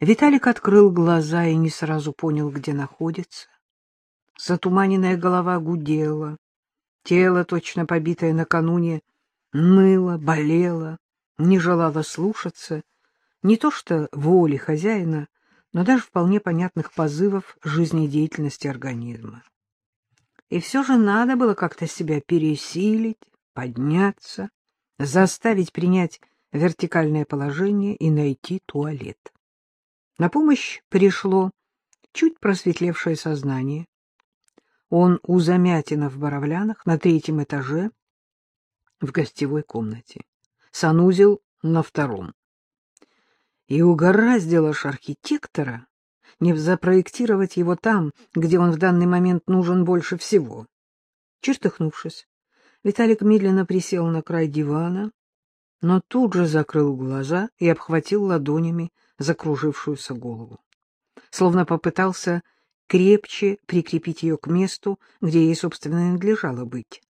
Виталик открыл глаза и не сразу понял, где находится. Затуманенная голова гудела, тело, точно побитое накануне, ныло, болело, не желало слушаться, не то что воли хозяина, но даже вполне понятных позывов жизнедеятельности организма. И все же надо было как-то себя пересилить, подняться, заставить принять вертикальное положение и найти туалет. На помощь пришло чуть просветлевшее сознание. Он у Замятина в Боровлянах на третьем этаже в гостевой комнате. Санузел на втором. И угораздило ж архитектора не запроектировать его там, где он в данный момент нужен больше всего. Чертыхнувшись, Виталик медленно присел на край дивана, но тут же закрыл глаза и обхватил ладонями закружившуюся голову. Словно попытался крепче прикрепить ее к месту, где ей, собственно, и надлежало быть.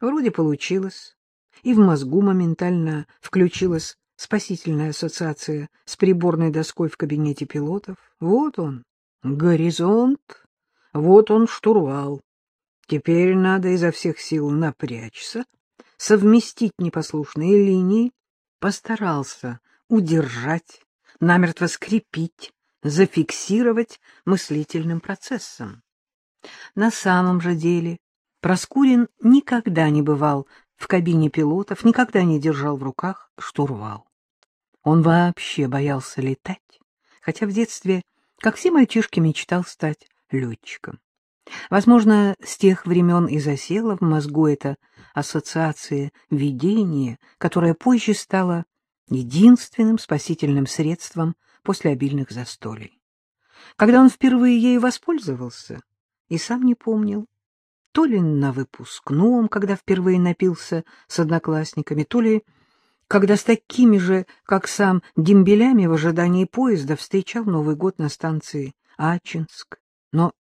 Вроде получилось, и в мозгу моментально включилась спасительная ассоциация с приборной доской в кабинете пилотов. Вот он, горизонт, вот он, штурвал. Теперь надо изо всех сил напрячься, совместить непослушные линии, постарался удержать, намертво скрепить, зафиксировать мыслительным процессом. На самом же деле Проскурин никогда не бывал в кабине пилотов, никогда не держал в руках штурвал. Он вообще боялся летать, хотя в детстве, как все мальчишки, мечтал стать летчиком. Возможно, с тех времен и засела в мозгу эта ассоциация видения, которая позже стала единственным спасительным средством после обильных застолий. Когда он впервые ею воспользовался, и сам не помнил, то ли на выпускном, когда впервые напился с одноклассниками, то ли когда с такими же, как сам, дембелями в ожидании поезда встречал Новый год на станции Ачинск. Но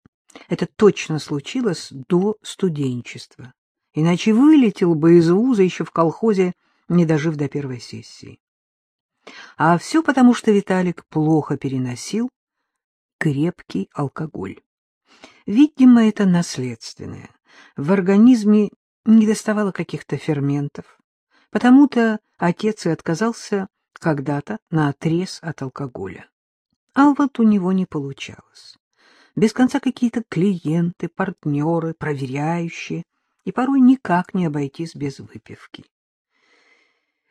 это точно случилось до студенчества, иначе вылетел бы из вуза еще в колхозе, не дожив до первой сессии. А все потому, что Виталик плохо переносил крепкий алкоголь. Видимо, это наследственное. В организме не доставало каких-то ферментов. Потому-то отец и отказался когда-то на отрез от алкоголя. А вот у него не получалось. Без конца какие-то клиенты, партнеры, проверяющие, и порой никак не обойтись без выпивки.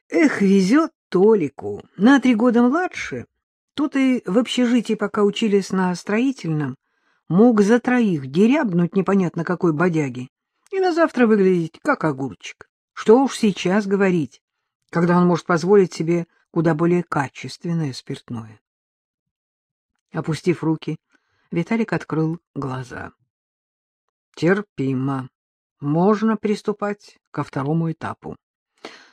Эх, везет Толику. На три года младше. Тут и в общежитии, пока учились на строительном, мог за троих дерябнуть непонятно какой бодяги и на завтра выглядеть как огурчик. Что уж сейчас говорить, когда он может позволить себе куда более качественное спиртное. Опустив руки, Виталик открыл глаза. Терпимо. Можно приступать ко второму этапу.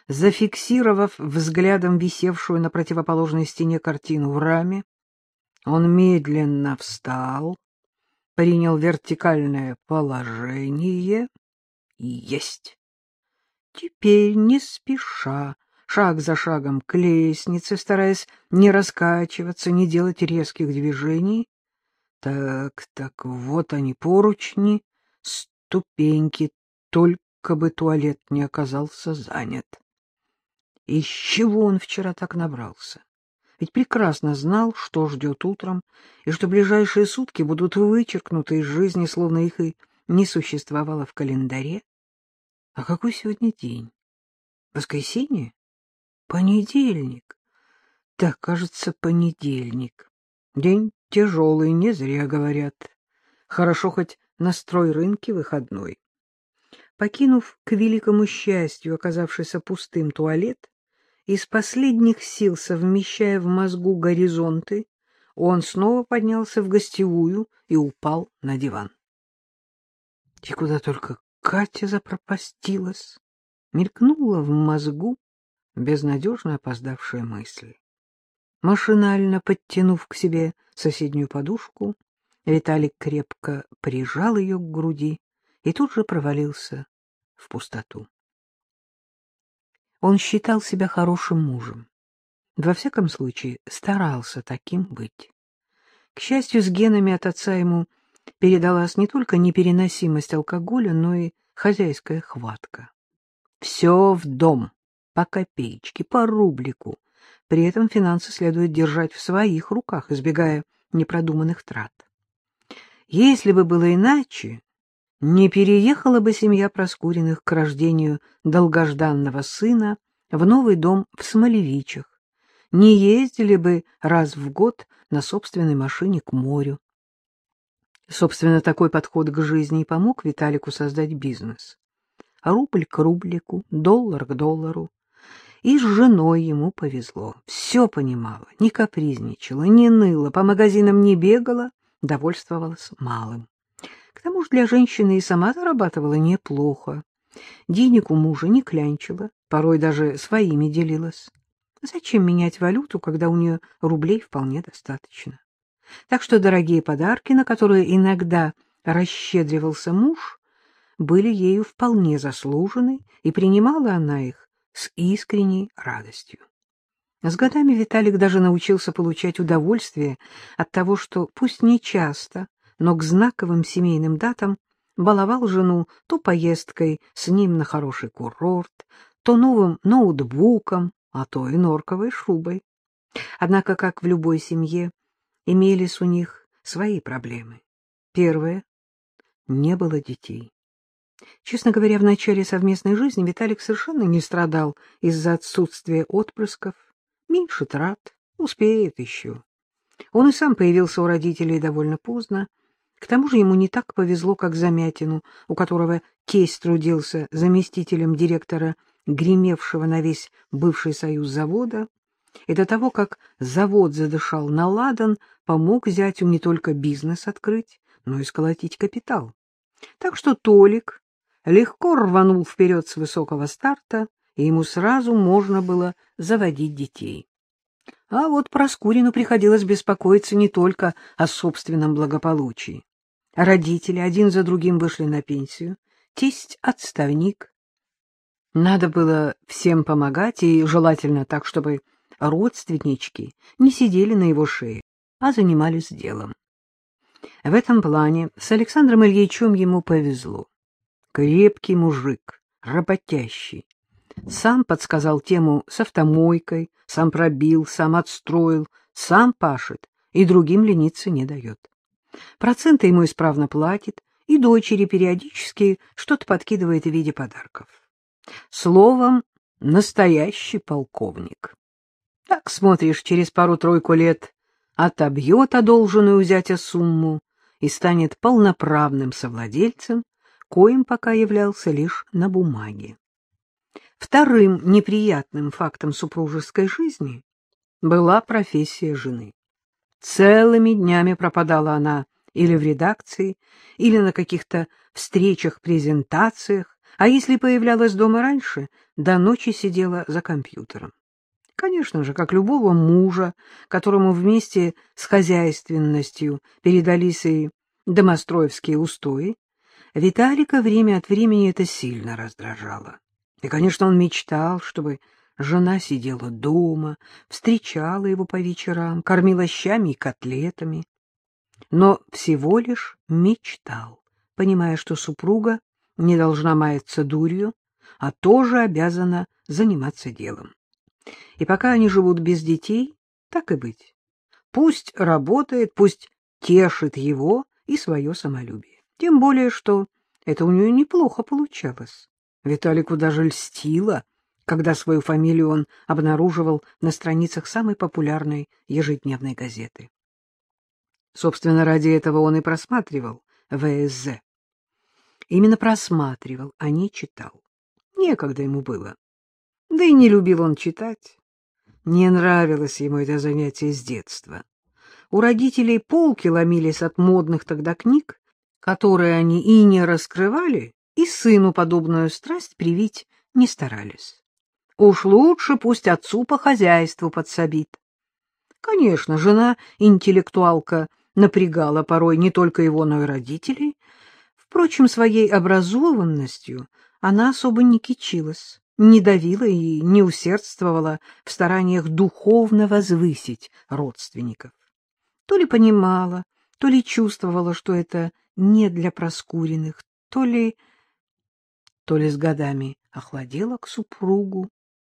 Зафиксировав взглядом висевшую на противоположной стене картину в раме, он медленно встал, принял вертикальное положение и есть. Теперь не спеша, шаг за шагом к лестнице, стараясь не раскачиваться, не делать резких движений. Так, так, вот они, поручни, ступеньки, только бы туалет не оказался занят. Из чего он вчера так набрался? Ведь прекрасно знал, что ждет утром, и что ближайшие сутки будут вычеркнуты из жизни, словно их и не существовало в календаре. А какой сегодня день? Воскресенье? Понедельник. Так, кажется, понедельник. День тяжелый, не зря говорят. Хорошо хоть настрой рынки выходной. Покинув к великому счастью оказавшийся пустым туалет, из последних сил совмещая в мозгу горизонты, он снова поднялся в гостевую и упал на диван. И куда только Катя запропастилась, мелькнула в мозгу безнадежно опоздавшая мысль. Машинально подтянув к себе соседнюю подушку, Виталик крепко прижал ее к груди и тут же провалился в пустоту. Он считал себя хорошим мужем, Во всяком случае, старался таким быть. К счастью, с генами от отца ему передалась не только непереносимость алкоголя, но и хозяйская хватка. Все в дом, по копеечке, по рублику. При этом финансы следует держать в своих руках, избегая непродуманных трат. Если бы было иначе, не переехала бы семья Проскуриных к рождению долгожданного сына в новый дом в Смолевичах, не ездили бы раз в год на собственной машине к морю. Собственно, такой подход к жизни и помог Виталику создать бизнес. Рубль к рублику, доллар к доллару. И с женой ему повезло. Все понимала, не капризничала, не ныла, по магазинам не бегала, довольствовалась малым. Тому же для женщины и сама зарабатывала неплохо. Денег у мужа не клянчила, порой даже своими делилась. Зачем менять валюту, когда у нее рублей вполне достаточно? Так что дорогие подарки, на которые иногда расщедривался муж, были ею вполне заслужены, и принимала она их с искренней радостью. С годами Виталик даже научился получать удовольствие от того, что, пусть не часто, но к знаковым семейным датам баловал жену то поездкой с ним на хороший курорт, то новым ноутбуком, а то и норковой шубой. Однако, как в любой семье, имелись у них свои проблемы. Первое — не было детей. Честно говоря, в начале совместной жизни Виталик совершенно не страдал из-за отсутствия отпрысков. Меньше трат, успеет еще. Он и сам появился у родителей довольно поздно. К тому же ему не так повезло, как Замятину, у которого тесть трудился заместителем директора гремевшего на весь бывший союз завода, и до того, как завод задышал на ладан, помог зятю не только бизнес открыть, но и сколотить капитал. Так что Толик легко рванул вперед с высокого старта, и ему сразу можно было заводить детей. А вот Проскурину приходилось беспокоиться не только о собственном благополучии. Родители один за другим вышли на пенсию, тесть — отставник, надо было всем помогать, и желательно так, чтобы родственнички не сидели на его шее, а занимались делом. В этом плане с Александром Ильичем ему повезло. Крепкий мужик, работящий. Сам подсказал тему с автомойкой, сам пробил, сам отстроил, сам пашет и другим лениться не дает. Проценты ему исправно платит, и дочери периодически что-то подкидывает в виде подарков. Словом, настоящий полковник. Так смотришь, через пару-тройку лет отобьет одолженную у зятя сумму и станет полноправным совладельцем, коим пока являлся лишь на бумаге. Вторым неприятным фактом супружеской жизни была профессия жены. Целыми днями пропадала она или в редакции, или на каких-то встречах-презентациях, а если появлялась дома раньше, до ночи сидела за компьютером. Конечно же, как любого мужа, которому вместе с хозяйственностью передались и домостроевские устои, Виталика время от времени это сильно раздражало. И, конечно, он мечтал, чтобы жена сидела дома, встречала его по вечерам, кормила щами и котлетами. Но всего лишь мечтал, понимая, что супруга не должна маяться дурью, а тоже обязана заниматься делом. И пока они живут без детей, так и быть. Пусть работает, пусть тешит его и свое самолюбие. Тем более, что это у нее неплохо получалось. Виталику даже льстило, когда свою фамилию он обнаруживал на страницах самой популярной ежедневной газеты. Собственно, ради этого он и просматривал ВСЗ. Именно просматривал, а не читал. Некогда ему было. Да и не любил он читать. Не нравилось ему это занятие с детства. У родителей полки ломились от модных тогда книг, которые они и не раскрывали, и сыну подобную страсть привить не старались. Уж лучше пусть отцу по хозяйству подсобит. Конечно, жена, интеллектуалка, напрягала порой не только его, но и родителей, Впрочем, своей образованностью она особо не кичилась. не давила и не усердствовала в стараниях духовно возвысить родственников. То ли понимала, то ли чувствовала, что это не для Проскуриных, то ли... то ли с годами охладела к супругу,